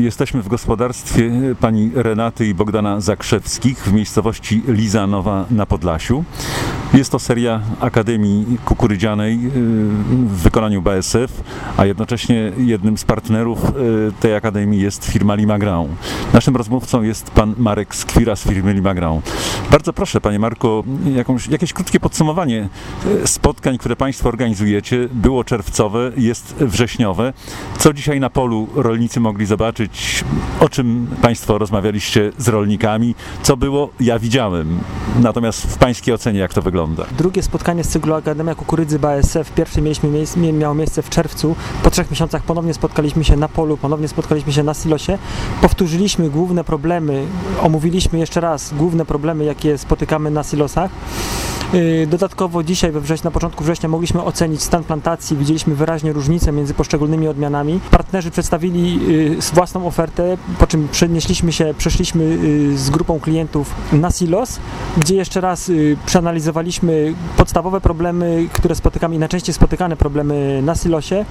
Jesteśmy w gospodarstwie pani Renaty i Bogdana Zakrzewskich w miejscowości Lizanowa na Podlasiu. Jest to seria Akademii Kukurydzianej y, w wykonaniu BSF, a jednocześnie jednym z partnerów y, tej Akademii jest firma Limagrand. Naszym rozmówcą jest pan Marek Skwira z firmy Limagrand. Bardzo proszę, panie Marku, jakąś, jakieś krótkie podsumowanie y, spotkań, które państwo organizujecie. Było czerwcowe, jest wrześniowe. Co dzisiaj na polu rolnicy mogli zobaczyć? O czym państwo rozmawialiście z rolnikami? Co było? Ja widziałem. Natomiast w pańskiej ocenie jak to wygląda? Drugie spotkanie z cyklu Akademia Kukurydzy BASF. Pierwsze mieliśmy miejsce, miało miejsce w czerwcu. Po trzech miesiącach ponownie spotkaliśmy się na polu, ponownie spotkaliśmy się na silosie. Powtórzyliśmy główne problemy, omówiliśmy jeszcze raz główne problemy, jakie spotykamy na silosach. Yy, dodatkowo dzisiaj we wrześniu, na początku września mogliśmy ocenić stan plantacji, widzieliśmy wyraźnie różnice między poszczególnymi odmianami. Partnerzy przedstawili yy, własną ofertę, po czym przenieśliśmy się, przeszliśmy yy, z grupą klientów na silos, gdzie jeszcze raz przeanalizowaliśmy podstawowe problemy, które spotykamy i najczęściej spotykane problemy na silosie.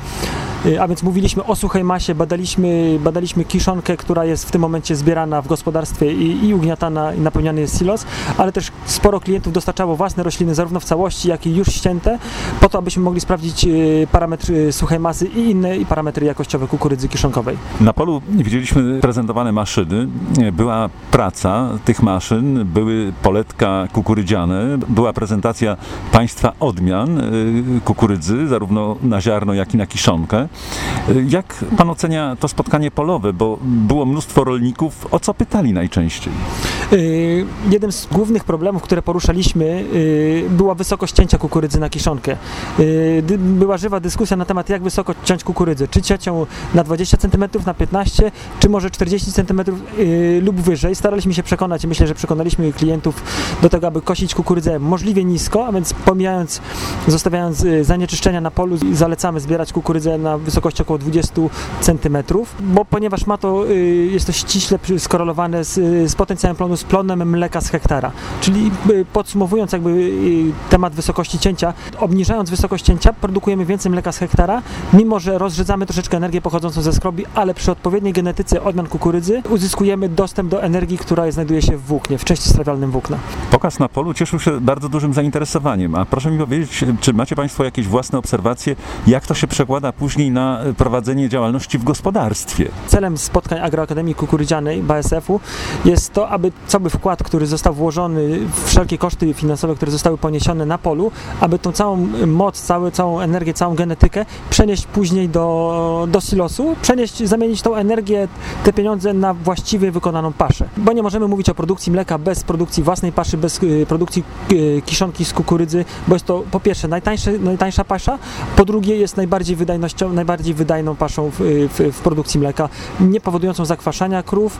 A więc mówiliśmy o suchej masie, badaliśmy, badaliśmy kiszonkę, która jest w tym momencie zbierana w gospodarstwie i, i ugniatana i napełniany jest silos, ale też sporo klientów dostarczało własne rośliny, zarówno w całości, jak i już ścięte, po to, abyśmy mogli sprawdzić parametry suchej masy i inne i parametry jakościowe kukurydzy kiszonkowej. Na polu widzieliśmy prezentowane maszyny, była praca tych maszyn, były poletka kukurydziane, była prezentacja państwa odmian kukurydzy, zarówno na ziarno, jak i na kiszonkę. Jak pan ocenia to spotkanie polowe, bo było mnóstwo rolników, o co pytali najczęściej? Yy, jeden z głównych problemów, które poruszaliśmy, yy, była wysokość cięcia kukurydzy na kiszonkę. Yy, była żywa dyskusja na temat, jak wysoko ciąć kukurydzę. Czy ciąć na 20 cm, na 15 czy może 40 cm lub wyżej. Staraliśmy się przekonać myślę, że przekonaliśmy klientów do tego, aby kosić kukurydzę możliwie nisko, a więc pomijając, zostawiając zanieczyszczenia na polu, zalecamy zbierać kukurydzę na wysokości około 20 cm, bo ponieważ ma to, jest to ściśle skorelowane z, z potencjałem plonu, plonem mleka z hektara. Czyli podsumowując jakby temat wysokości cięcia, obniżając wysokość cięcia produkujemy więcej mleka z hektara, mimo że rozrzedzamy troszeczkę energię pochodzącą ze skrobi, ale przy odpowiedniej genetyce odmian kukurydzy uzyskujemy dostęp do energii, która znajduje się w włóknie, w części strawialnym włókna. Pokaz na polu cieszył się bardzo dużym zainteresowaniem, a proszę mi powiedzieć, czy macie Państwo jakieś własne obserwacje, jak to się przekłada później na prowadzenie działalności w gospodarstwie? Celem spotkań Agroakademii Kukurydzianej BASF-u jest to, aby cały wkład, który został włożony, wszelkie koszty finansowe, które zostały poniesione na polu, aby tą całą moc, całą, całą energię, całą genetykę przenieść później do, do silosu, przenieść, zamienić tą energię, te pieniądze na właściwie wykonaną paszę. Bo nie możemy mówić o produkcji mleka bez produkcji własnej paszy, bez y, produkcji y, kiszonki z kukurydzy, bo jest to po pierwsze najtańsze, najtańsza pasza, po drugie jest najbardziej wydajnością, najbardziej wydajną paszą w, w, w produkcji mleka, nie powodującą zakwaszania krów.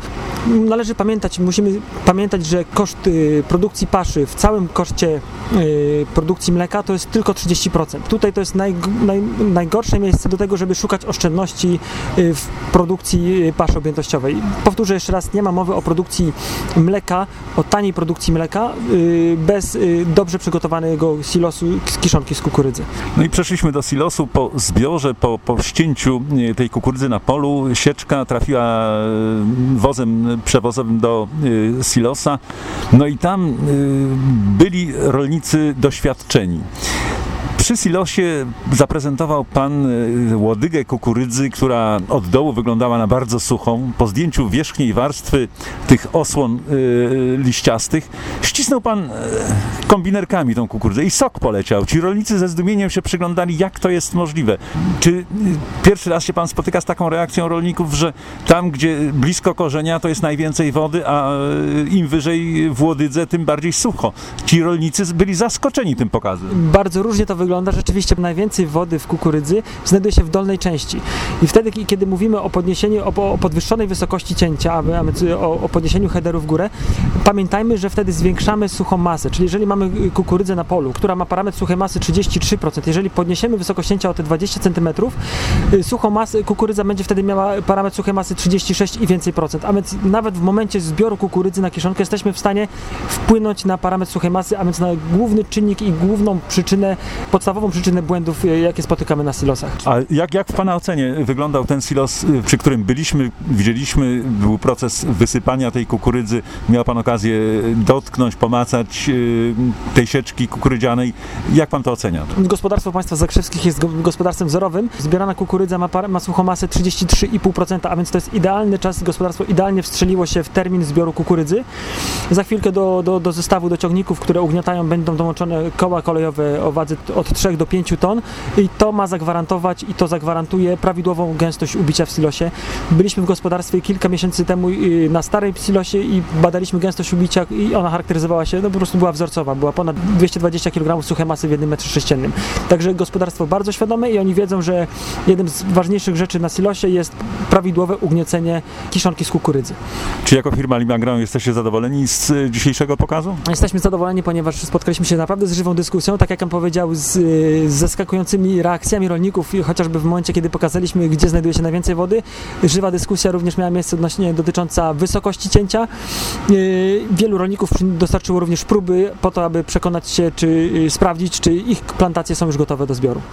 Należy pamiętać, musimy pamiętać, że koszt y, produkcji paszy w całym koszcie produkcji mleka to jest tylko 30%. Tutaj to jest naj, naj, najgorsze miejsce do tego, żeby szukać oszczędności w produkcji paszy objętościowej. Powtórzę jeszcze raz, nie ma mowy o produkcji mleka, o taniej produkcji mleka bez dobrze przygotowanego silosu z kiszonki z kukurydzy. No i przeszliśmy do silosu po zbiorze, po, po ścięciu tej kukurydzy na polu. Sieczka trafiła wozem przewozowym do silosa. No i tam byli rolnicy doświadczeni. Przy silosie zaprezentował pan łodygę kukurydzy, która od dołu wyglądała na bardzo suchą. Po zdjęciu wierzchniej warstwy tych osłon y, liściastych ścisnął pan y, kombinerkami tą kukurydzę i sok poleciał. Ci rolnicy ze zdumieniem się przyglądali, jak to jest możliwe. Czy pierwszy raz się pan spotyka z taką reakcją rolników, że tam, gdzie blisko korzenia, to jest najwięcej wody, a im wyżej w łodydze, tym bardziej sucho. Ci rolnicy byli zaskoczeni tym pokazem. Bardzo różnie to wygląda. Rzeczywiście najwięcej wody w kukurydzy znajduje się w dolnej części. I wtedy, kiedy mówimy o podniesieniu, o, o podwyższonej wysokości cięcia, o, o podniesieniu headeru w górę, pamiętajmy, że wtedy zwiększamy suchą masę. Czyli jeżeli mamy kukurydzę na polu, która ma parametr suchej masy 33%, jeżeli podniesiemy wysokość cięcia o te 20 cm, suchą masę, kukurydza będzie wtedy miała parametr suchej masy 36 i więcej procent. A więc nawet w momencie zbioru kukurydzy na kieszonkę jesteśmy w stanie wpłynąć na parametr suchej masy, a więc na główny czynnik i główną przyczynę, podstawową podstawową przyczynę błędów, e, jakie spotykamy na silosach. A jak, jak w Pana ocenie wyglądał ten silos, y, przy którym byliśmy, widzieliśmy, był proces wysypania tej kukurydzy, miał Pan okazję dotknąć, pomacać y, tej sieczki kukurydzianej. Jak Pan to ocenia? Gospodarstwo państwa Zakrzewskich jest go- gospodarstwem wzorowym. Zbierana kukurydza ma, par- ma suchomasę 33,5%, a więc to jest idealny czas. Gospodarstwo idealnie wstrzeliło się w termin zbioru kukurydzy. Za chwilkę do, do, do zestawu, do ciągników, które ugniatają, będą dołączone koła kolejowe o wadze od 3 do 5 ton i to ma zagwarantować i to zagwarantuje prawidłową gęstość ubicia w silosie. Byliśmy w gospodarstwie kilka miesięcy temu y, na starym silosie i badaliśmy gęstość ubicia i ona charakteryzowała się, no po prostu była wzorcowa, była ponad 220 kg suchej masy w jednym metrze sześciennym. Także gospodarstwo bardzo świadome i oni wiedzą, że jednym z ważniejszych rzeczy na silosie jest prawidłowe ugniecenie kiszonki z kukurydzy. Czy jako firma Limagran jesteście zadowoleni z dzisiejszego pokazu? Jesteśmy zadowoleni, ponieważ spotkaliśmy się naprawdę z żywą dyskusją, tak jak powiedział, z, z zaskakującymi reakcjami rolników, chociażby w momencie, kiedy pokazaliśmy, gdzie znajduje się najwięcej wody. Żywa dyskusja również miała miejsce odnośnie dotycząca wysokości cięcia. Y, Wielu rolników dostarczyło również próby po to, aby przekonać się, czy y, sprawdzić, czy ich plantacje są już gotowe do zbioru.